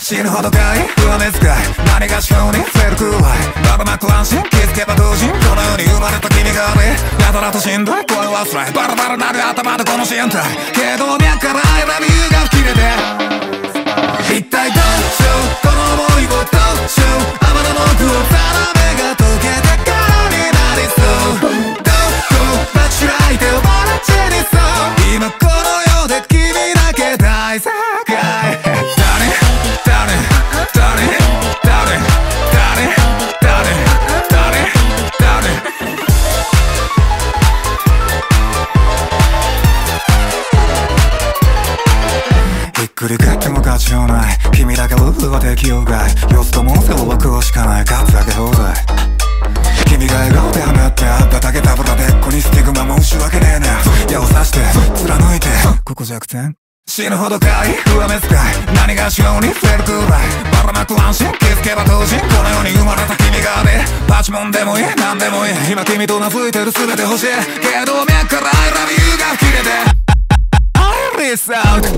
死ぬほどかい。不安で使い何がしか。にフェルクライバババく安心気づけば同時この世に生まれた君がね。やたらとしんどい声はつらいバラバラなる頭でこの身体けど脈から選びが吹き出て。ひっくり返っても勝ちようない。君だけルールは適用外様子ともせを枠をしかない。勝つだけ放題。君が笑顔で放ってあっただけたぶらでっこにスティグマ申し訳ねえな。矢を刺して貫いて。ここ弱点死ぬほどかい上目遣い。何がしようにフェルクライバラなく安心。気づけば当時この世に生まれた君がね。パチモンでもいい何でもいい今君と名吹いてる全て欲しい。けど脈から I love you が吹き出て。I release out